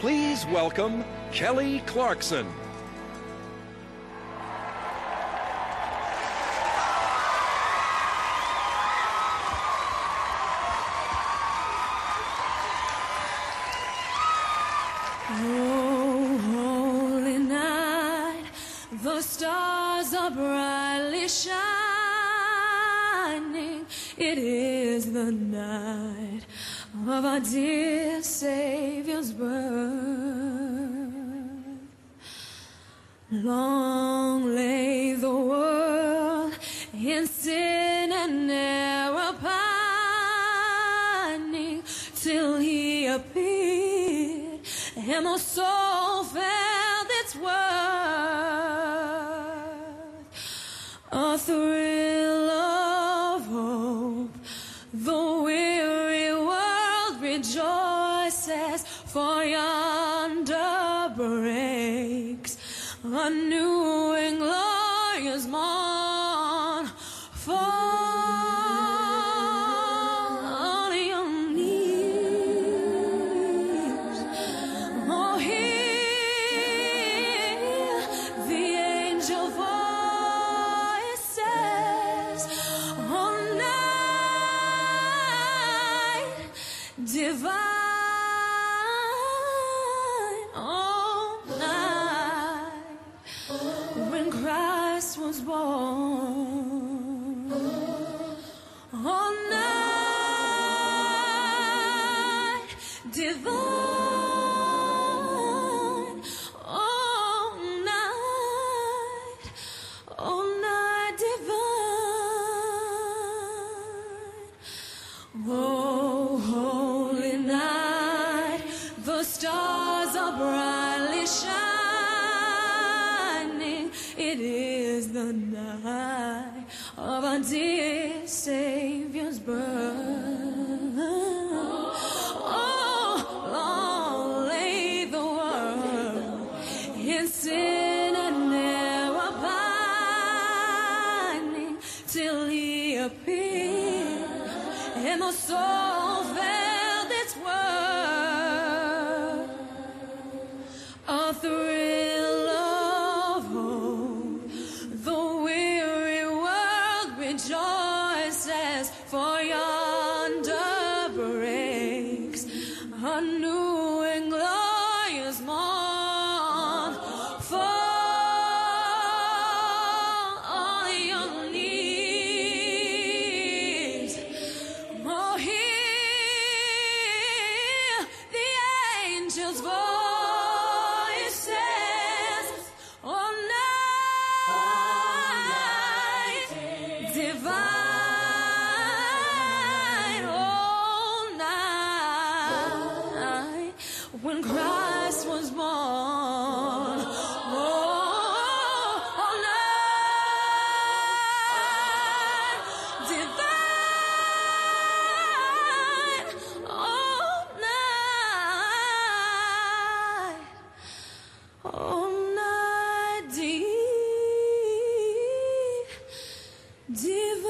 Please welcome Kelly Clarkson. Oh, holy night, the stars are brightly shining. It is the night of our dear Savior's birth. Long lay the world in sin and error pining till he appeared and the soul felt its worth. Rejoices, for yonder breaks a new and glorious morn. Divine, all night when Christ was born. Night divine, night, night divine. Oh, the night of our dear Savior's birth. Oh, long lay the world in sin and error pining till he appeared and the soul felt rejoices, for yonder breaks a new and glorious morn. Fall on your knees. Oh, hear the angels' voices when Christ was born. Oh, divine.